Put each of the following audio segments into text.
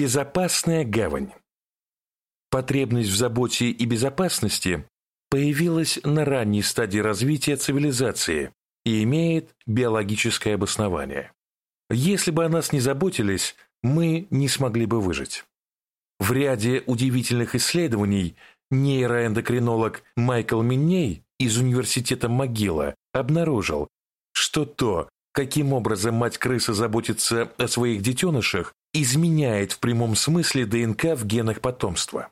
Безопасная гавань. Потребность в заботе и безопасности появилась на ранней стадии развития цивилизации и имеет биологическое обоснование. Если бы о нас не заботились, мы не смогли бы выжить. В ряде удивительных исследований нейроэндокринолог Майкл Минней из университета Могила обнаружил, что то, каким образом мать-крыса заботится о своих детенышах, изменяет в прямом смысле ДНК в генах потомства.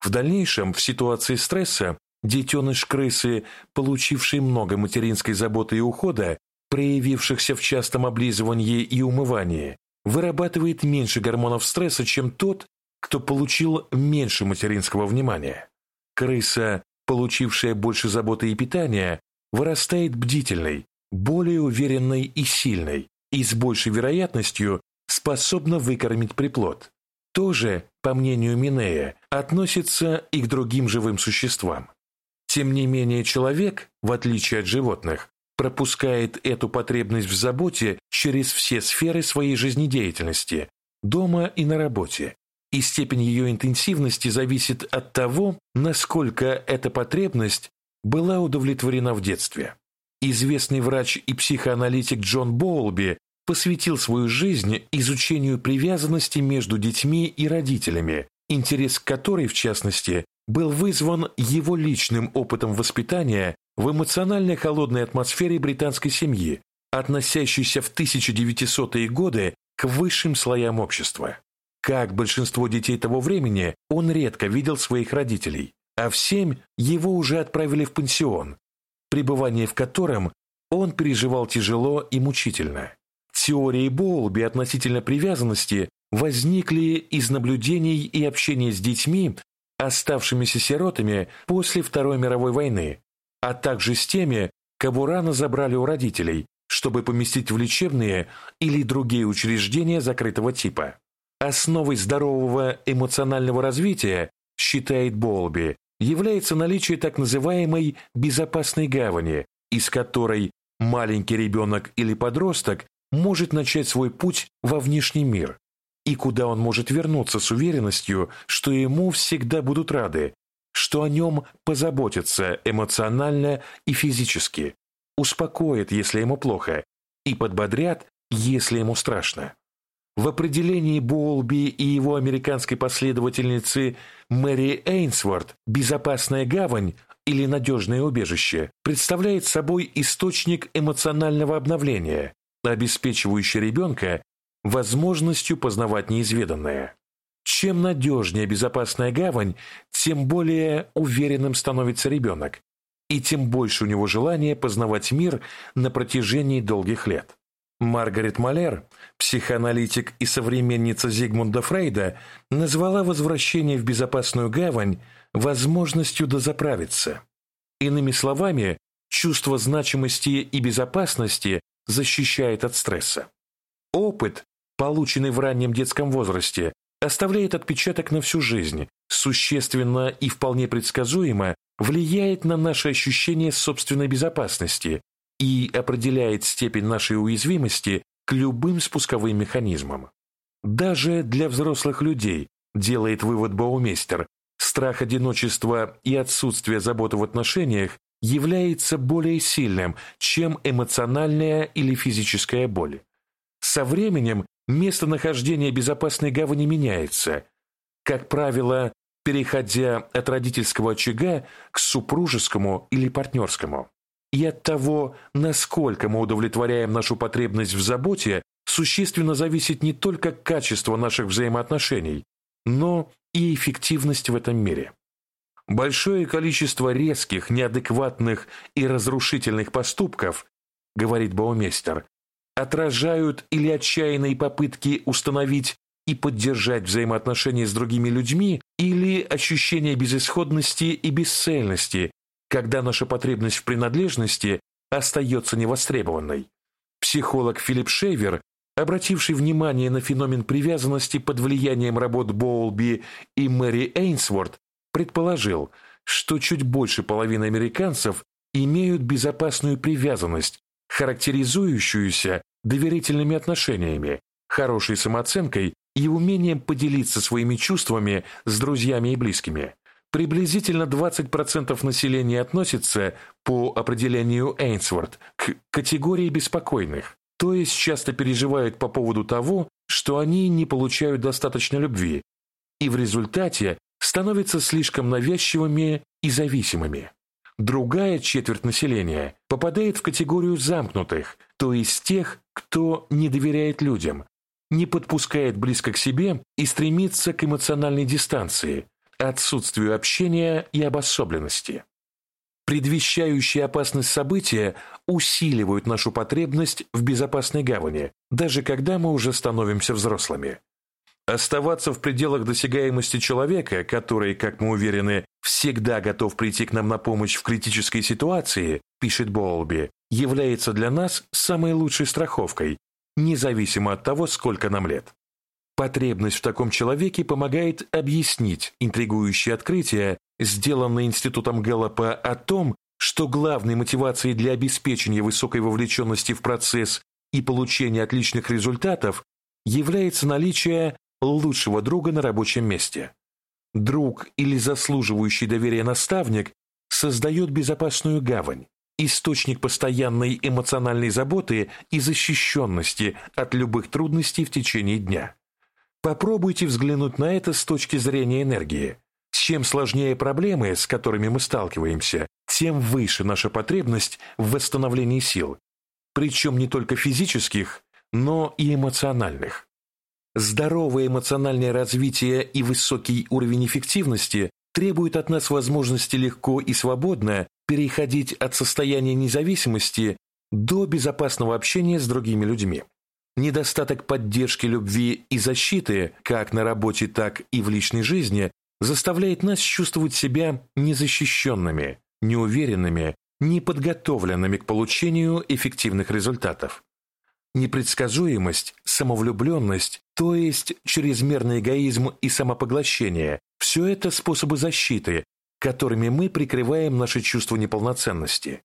В дальнейшем, в ситуации стресса, детеныш крысы, получивший много материнской заботы и ухода, проявившихся в частом облизывании и умывании, вырабатывает меньше гормонов стресса, чем тот, кто получил меньше материнского внимания. Крыса, получившая больше заботы и питания, вырастает бдительной, более уверенной и сильной, и с большей вероятностью способна выкормить приплод. Тоже, по мнению Минея, относится и к другим живым существам. Тем не менее, человек, в отличие от животных, пропускает эту потребность в заботе через все сферы своей жизнедеятельности, дома и на работе, и степень ее интенсивности зависит от того, насколько эта потребность была удовлетворена в детстве. Известный врач и психоаналитик Джон Боулби посвятил свою жизнь изучению привязанности между детьми и родителями, интерес к которой, в частности, был вызван его личным опытом воспитания в эмоционально холодной атмосфере британской семьи, относящейся в 1900-е годы к высшим слоям общества. Как большинство детей того времени, он редко видел своих родителей, а в семь его уже отправили в пансион, пребывание в котором он переживал тяжело и мучительно. Теории Боулби относительно привязанности возникли из наблюдений и общения с детьми, оставшимися сиротами после Второй мировой войны, а также с теми, кого рано забрали у родителей, чтобы поместить в лечебные или другие учреждения закрытого типа. Основой здорового эмоционального развития, считает Болби, является наличие так называемой «безопасной гавани», из которой маленький ребенок или подросток может начать свой путь во внешний мир, и куда он может вернуться с уверенностью, что ему всегда будут рады, что о нем позаботятся эмоционально и физически, успокоят, если ему плохо, и подбодрят, если ему страшно. В определении Боулби и его американской последовательницы Мэри Эйнсворт «безопасная гавань» или «надежное убежище» представляет собой источник эмоционального обновления, обеспечивающий ребенка возможностью познавать неизведанное. Чем надежнее безопасная гавань, тем более уверенным становится ребенок, и тем больше у него желания познавать мир на протяжении долгих лет. Маргарет Малер, психоаналитик и современница Зигмунда Фрейда, назвала возвращение в безопасную гавань возможностью дозаправиться. Иными словами, чувство значимости и безопасности защищает от стресса. Опыт, полученный в раннем детском возрасте, оставляет отпечаток на всю жизнь, существенно и вполне предсказуемо влияет на наше ощущение собственной безопасности и определяет степень нашей уязвимости к любым спусковым механизмам. Даже для взрослых людей, делает вывод Баумейстер, страх одиночества и отсутствие заботы в отношениях является более сильным, чем эмоциональная или физическая боль. Со временем местонахождение безопасной гавани меняется, как правило, переходя от родительского очага к супружескому или партнерскому. И от того, насколько мы удовлетворяем нашу потребность в заботе, существенно зависит не только качество наших взаимоотношений, но и эффективность в этом мире. Большое количество резких, неадекватных и разрушительных поступков, говорит Баумейстер, отражают или отчаянные попытки установить и поддержать взаимоотношения с другими людьми, или ощущение безысходности и бесцельности, когда наша потребность в принадлежности остается невостребованной. Психолог Филипп Шейвер, обративший внимание на феномен привязанности под влиянием работ Боулби и Мэри Эйнсворт, предположил, что чуть больше половины американцев имеют безопасную привязанность, характеризующуюся доверительными отношениями, хорошей самооценкой и умением поделиться своими чувствами с друзьями и близкими. Приблизительно 20% населения относится, по определению Эйнсворт, к категории беспокойных, то есть часто переживают по поводу того, что они не получают достаточно любви, и в результате становятся слишком навязчивыми и зависимыми. Другая четверть населения попадает в категорию замкнутых, то есть тех, кто не доверяет людям, не подпускает близко к себе и стремится к эмоциональной дистанции, отсутствию общения и обособленности. Предвещающие опасность события усиливают нашу потребность в безопасной гавани, даже когда мы уже становимся взрослыми. Оставаться в пределах досягаемости человека, который, как мы уверены, всегда готов прийти к нам на помощь в критической ситуации, пишет Болби, является для нас самой лучшей страховкой, независимо от того, сколько нам лет. Потребность в таком человеке помогает объяснить интригующее открытие, сделанное Институтом Гэллопа о том, что главной мотивацией для обеспечения высокой вовлеченности в процесс и получения отличных результатов является наличие лучшего друга на рабочем месте. Друг или заслуживающий доверия наставник создает безопасную гавань, источник постоянной эмоциональной заботы и защищенности от любых трудностей в течение дня. Попробуйте взглянуть на это с точки зрения энергии. Чем сложнее проблемы, с которыми мы сталкиваемся, тем выше наша потребность в восстановлении сил, причем не только физических, но и эмоциональных. Здоровое эмоциональное развитие и высокий уровень эффективности требуют от нас возможности легко и свободно переходить от состояния независимости до безопасного общения с другими людьми. Недостаток поддержки, любви и защиты, как на работе, так и в личной жизни, заставляет нас чувствовать себя незащищенными, неуверенными, неподготовленными к получению эффективных результатов. Непредсказуемость, самовлюбленность, то есть чрезмерный эгоизм и самопоглощение – все это способы защиты, которыми мы прикрываем наше чувство неполноценности.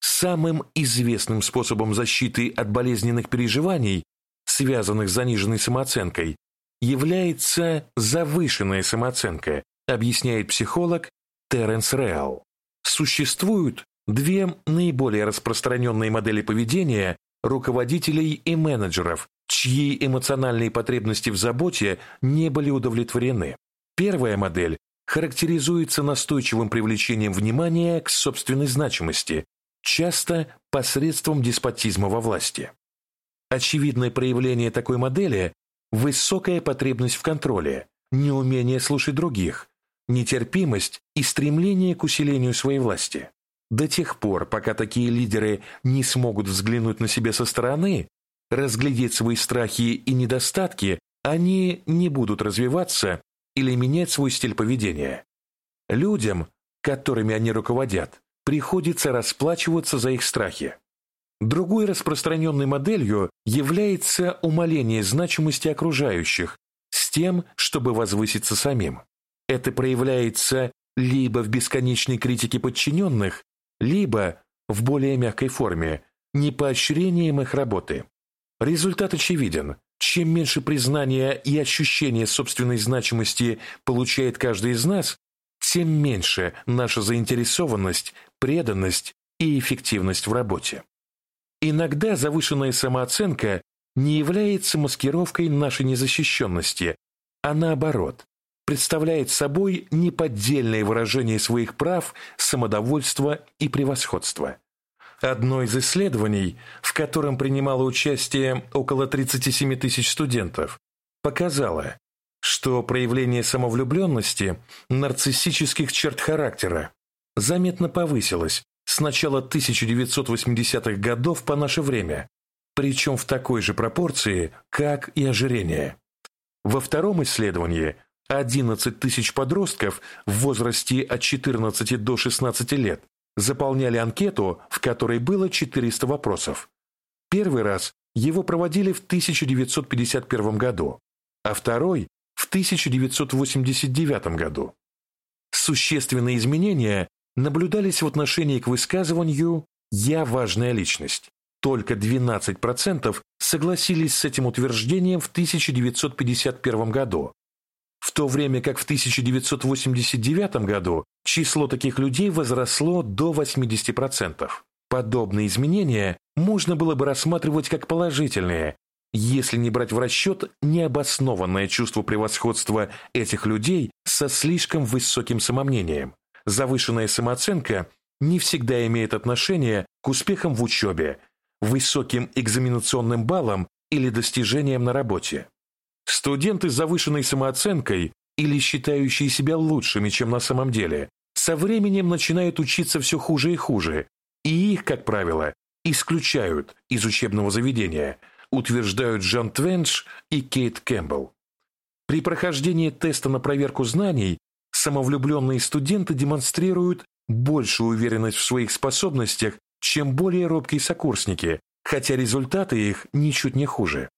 Самым известным способом защиты от болезненных переживаний, связанных с заниженной самооценкой, является завышенная самооценка, объясняет психолог Теренс Реал. Существуют две наиболее распространенные модели поведения руководителей и менеджеров, чьи эмоциональные потребности в заботе не были удовлетворены. Первая модель характеризуется настойчивым привлечением внимания к собственной значимости, часто посредством деспотизма во власти. Очевидное проявление такой модели – высокая потребность в контроле, неумение слушать других, нетерпимость и стремление к усилению своей власти. До тех пор, пока такие лидеры не смогут взглянуть на себя со стороны, разглядеть свои страхи и недостатки, они не будут развиваться или менять свой стиль поведения. Людям, которыми они руководят, приходится расплачиваться за их страхи. Другой распространенной моделью является умаление значимости окружающих с тем, чтобы возвыситься самим. Это проявляется либо в бесконечной критике подчиненных, либо, в более мягкой форме, непоощрением их работы. Результат очевиден. Чем меньше признания и ощущения собственной значимости получает каждый из нас, тем меньше наша заинтересованность, преданность и эффективность в работе. Иногда завышенная самооценка не является маскировкой нашей незащищенности, а наоборот, представляет собой неподдельное выражение своих прав, самодовольства и превосходства. Одно из исследований, в котором принимало участие около 37 тысяч студентов, показало, что проявление самовлюбленности, нарциссических черт характера заметно повысилось с начала 1980-х годов по наше время, причем в такой же пропорции, как и ожирение. Во втором исследовании – 11 тысяч подростков в возрасте от 14 до 16 лет заполняли анкету, в которой было 400 вопросов. Первый раз его проводили в 1951 году, а второй – в 1989 году. Существенные изменения наблюдались в отношении к высказыванию «я важная личность». Только 12% согласились с этим утверждением в 1951 году, в то время как в 1989 году число таких людей возросло до 80%. Подобные изменения можно было бы рассматривать как положительные, если не брать в расчет необоснованное чувство превосходства этих людей со слишком высоким самомнением. Завышенная самооценка не всегда имеет отношение к успехам в учебе, высоким экзаменационным баллам или достижениям на работе. Студенты с завышенной самооценкой или считающие себя лучшими, чем на самом деле, со временем начинают учиться все хуже и хуже, и их, как правило, исключают из учебного заведения, утверждают Джон Твенш и Кейт Кэмпбелл. При прохождении теста на проверку знаний самовлюбленные студенты демонстрируют большую уверенность в своих способностях, чем более робкие сокурсники, хотя результаты их ничуть не хуже.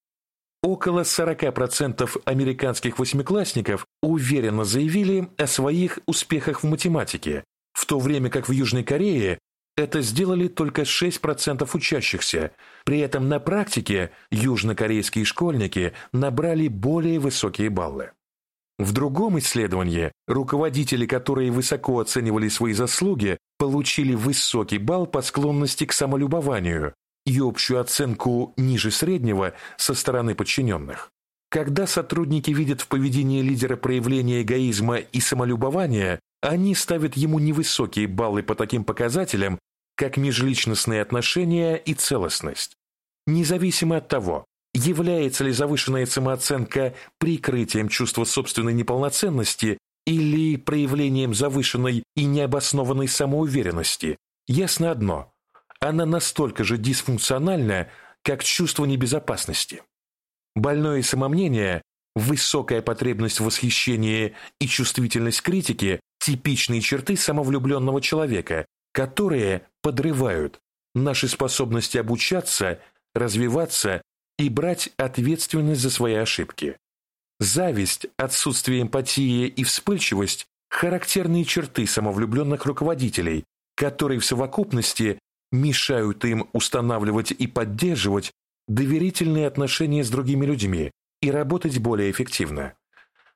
Около 40% американских восьмиклассников уверенно заявили о своих успехах в математике, в то время как в Южной Корее это сделали только 6% учащихся. При этом на практике южнокорейские школьники набрали более высокие баллы. В другом исследовании руководители, которые высоко оценивали свои заслуги, получили высокий балл по склонности к самолюбованию и общую оценку ниже среднего со стороны подчиненных. Когда сотрудники видят в поведении лидера проявление эгоизма и самолюбования, они ставят ему невысокие баллы по таким показателям, как межличностные отношения и целостность. Независимо от того, Является ли завышенная самооценка прикрытием чувства собственной неполноценности или проявлением завышенной и необоснованной самоуверенности? Ясно одно – она настолько же дисфункциональна, как чувство небезопасности. Больное самомнение, высокая потребность в восхищении и чувствительность критики – типичные черты самовлюбленного человека, которые подрывают наши способности обучаться, развиваться и брать ответственность за свои ошибки. Зависть, отсутствие эмпатии и вспыльчивость – характерные черты самовлюбленных руководителей, которые в совокупности мешают им устанавливать и поддерживать доверительные отношения с другими людьми и работать более эффективно.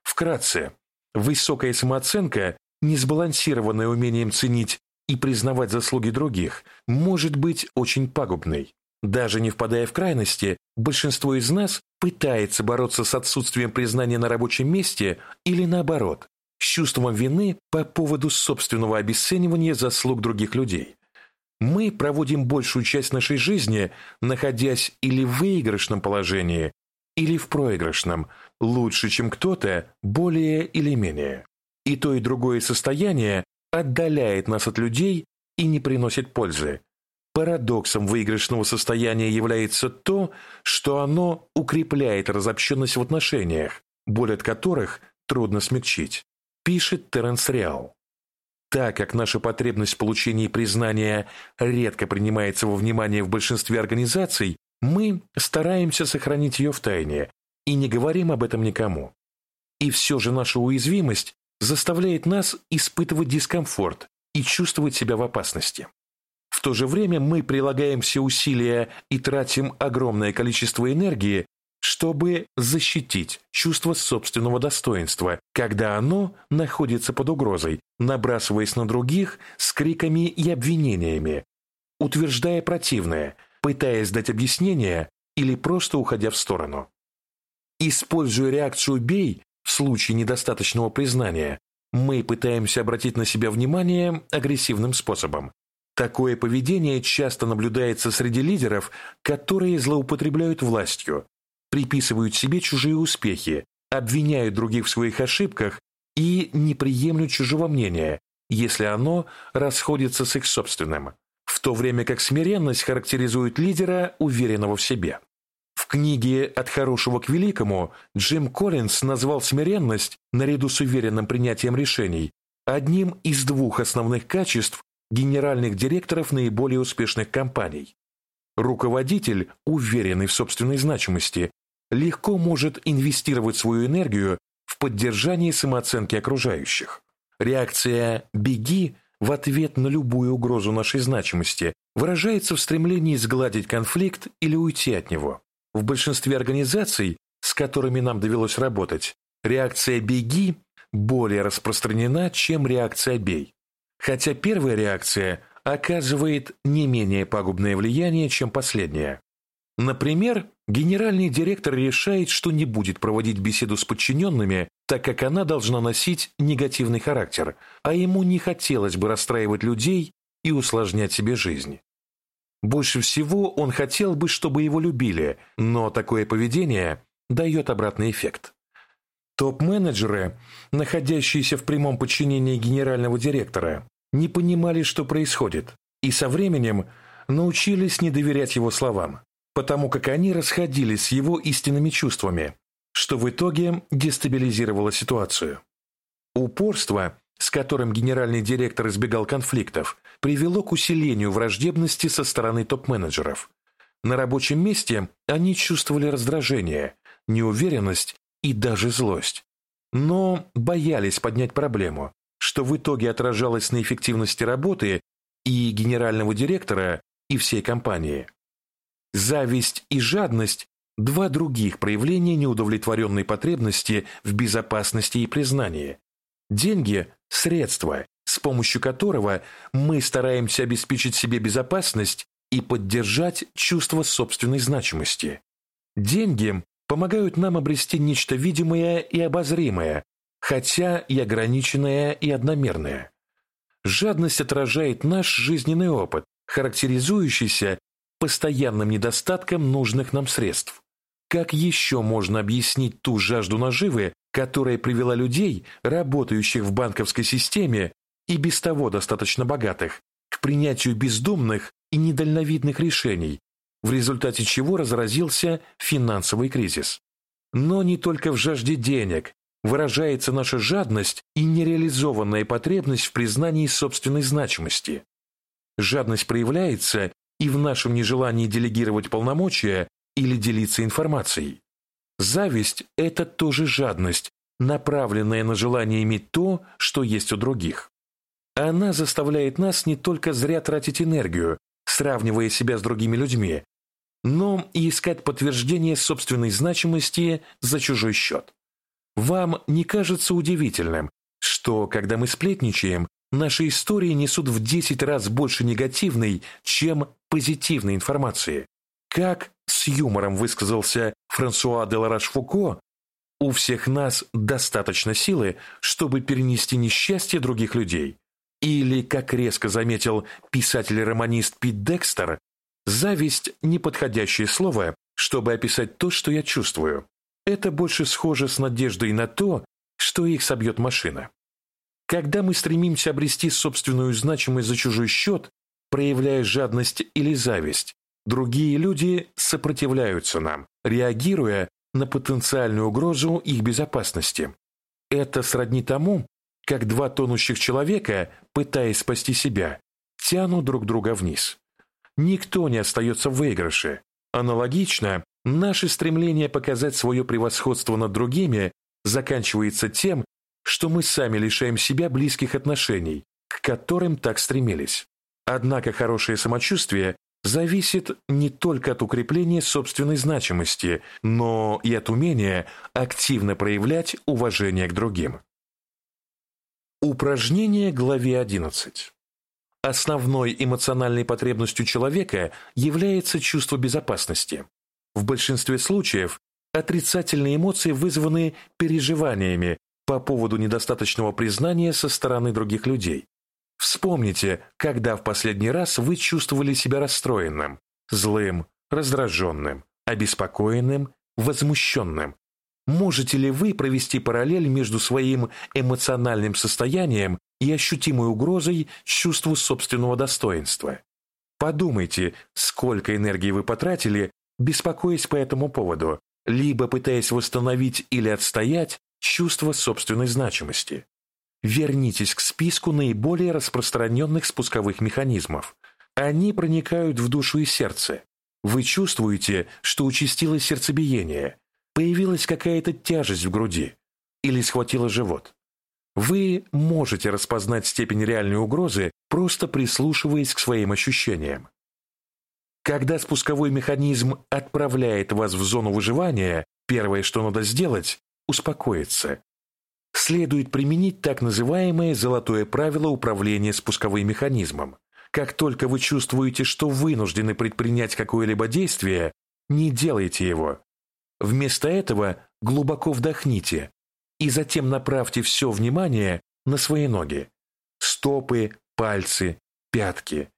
Вкратце, высокая самооценка, не сбалансированная умением ценить и признавать заслуги других, может быть очень пагубной. Даже не впадая в крайности, большинство из нас пытается бороться с отсутствием признания на рабочем месте или наоборот, с чувством вины по поводу собственного обесценивания заслуг других людей. Мы проводим большую часть нашей жизни, находясь или в выигрышном положении, или в проигрышном, лучше, чем кто-то, более или менее. И то, и другое состояние отдаляет нас от людей и не приносит пользы, Парадоксом выигрышного состояния является то, что оно укрепляет разобщенность в отношениях, боль от которых трудно смягчить, пишет Теренс Реал. Так как наша потребность в получении признания редко принимается во внимание в большинстве организаций, мы стараемся сохранить ее в тайне и не говорим об этом никому. И все же наша уязвимость заставляет нас испытывать дискомфорт и чувствовать себя в опасности. В то же время мы прилагаем все усилия и тратим огромное количество энергии, чтобы защитить чувство собственного достоинства, когда оно находится под угрозой, набрасываясь на других с криками и обвинениями, утверждая противное, пытаясь дать объяснение или просто уходя в сторону. Используя реакцию «бей» в случае недостаточного признания, мы пытаемся обратить на себя внимание агрессивным способом, Такое поведение часто наблюдается среди лидеров, которые злоупотребляют властью, приписывают себе чужие успехи, обвиняют других в своих ошибках и не приемлют чужого мнения, если оно расходится с их собственным, в то время как смиренность характеризует лидера, уверенного в себе. В книге «От хорошего к великому» Джим Коллинз назвал смиренность, наряду с уверенным принятием решений, одним из двух основных качеств, генеральных директоров наиболее успешных компаний. Руководитель, уверенный в собственной значимости, легко может инвестировать свою энергию в поддержание самооценки окружающих. Реакция «беги» в ответ на любую угрозу нашей значимости выражается в стремлении сгладить конфликт или уйти от него. В большинстве организаций, с которыми нам довелось работать, реакция «беги» более распространена, чем реакция «бей». Хотя первая реакция оказывает не менее пагубное влияние, чем последняя. Например, генеральный директор решает, что не будет проводить беседу с подчиненными, так как она должна носить негативный характер, а ему не хотелось бы расстраивать людей и усложнять себе жизнь. Больше всего он хотел бы, чтобы его любили, но такое поведение дает обратный эффект. Топ-менеджеры, находящиеся в прямом подчинении генерального директора, не понимали, что происходит, и со временем научились не доверять его словам потому как они расходились с его истинными чувствами, что в итоге дестабилизировало ситуацию. Упорство, с которым генеральный директор избегал конфликтов, привело к усилению враждебности со стороны топ-менеджеров. На рабочем месте они чувствовали раздражение, неуверенность и даже злость. Но боялись поднять проблему, что в итоге отражалось на эффективности работы и генерального директора, и всей компании. Зависть и жадность – два других проявления неудовлетворенной потребности в безопасности и признании. Деньги – средство, с помощью которого мы стараемся обеспечить себе безопасность и поддержать чувство собственной значимости. Деньги помогают нам обрести нечто видимое и обозримое, хотя и ограниченное и одномерное. Жадность отражает наш жизненный опыт, характеризующийся постоянным недостатком нужных нам средств. Как еще можно объяснить ту жажду наживы, которая привела людей, работающих в банковской системе и без того достаточно богатых, к принятию бездумных и недальновидных решений, в результате чего разразился финансовый кризис. Но не только в жажде денег выражается наша жадность и нереализованная потребность в признании собственной значимости. Жадность проявляется и в нашем нежелании делегировать полномочия или делиться информацией. Зависть – это тоже жадность, направленная на желание иметь то, что есть у других. Она заставляет нас не только зря тратить энергию, сравнивая себя с другими людьми, но и искать подтверждение собственной значимости за чужой счет. Вам не кажется удивительным, что, когда мы сплетничаем, наши истории несут в 10 раз больше негативной, чем позитивной информации. Как с юмором высказался Франсуа де Лараш-Фуко, у всех нас достаточно силы, чтобы перенести несчастье других людей. Или, как резко заметил писатель-романист Пит Декстер, зависть – неподходящее слово, чтобы описать то, что я чувствую. Это больше схоже с надеждой на то, что их собьет машина. Когда мы стремимся обрести собственную значимость за чужой счет, проявляя жадность или зависть, другие люди сопротивляются нам, реагируя на потенциальную угрозу их безопасности. Это сродни тому, как два тонущих человека, пытаясь спасти себя, тянут друг друга вниз. Никто не остается в выигрыше. Аналогично, наше стремление показать свое превосходство над другими заканчивается тем, что мы сами лишаем себя близких отношений, к которым так стремились. Однако хорошее самочувствие зависит не только от укрепления собственной значимости, но и от умения активно проявлять уважение к другим. Упражнение главе 11. Основной эмоциональной потребностью человека является чувство безопасности. В большинстве случаев отрицательные эмоции вызваны переживаниями, по поводу недостаточного признания со стороны других людей. Вспомните, когда в последний раз вы чувствовали себя расстроенным, злым, раздраженным, обеспокоенным, возмущенным. Можете ли вы провести параллель между своим эмоциональным состоянием и ощутимой угрозой чувству собственного достоинства? Подумайте, сколько энергии вы потратили, беспокоясь по этому поводу, либо пытаясь восстановить или отстоять чувство собственной значимости. Вернитесь к списку наиболее распространенных спусковых механизмов. Они проникают в душу и сердце. Вы чувствуете, что участилось сердцебиение, появилась какая-то тяжесть в груди или схватило живот. Вы можете распознать степень реальной угрозы, просто прислушиваясь к своим ощущениям. Когда спусковой механизм отправляет вас в зону выживания, первое, что надо сделать – успокоиться. Следует применить так называемое золотое правило управления спусковым механизмом. Как только вы чувствуете, что вынуждены предпринять какое-либо действие, не делайте его. Вместо этого глубоко вдохните и затем направьте все внимание на свои ноги. Стопы, пальцы, пятки.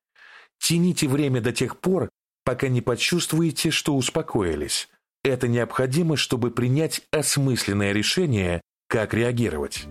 Тяните время до тех пор, пока не почувствуете, что успокоились. Это необходимо, чтобы принять осмысленное решение, как реагировать.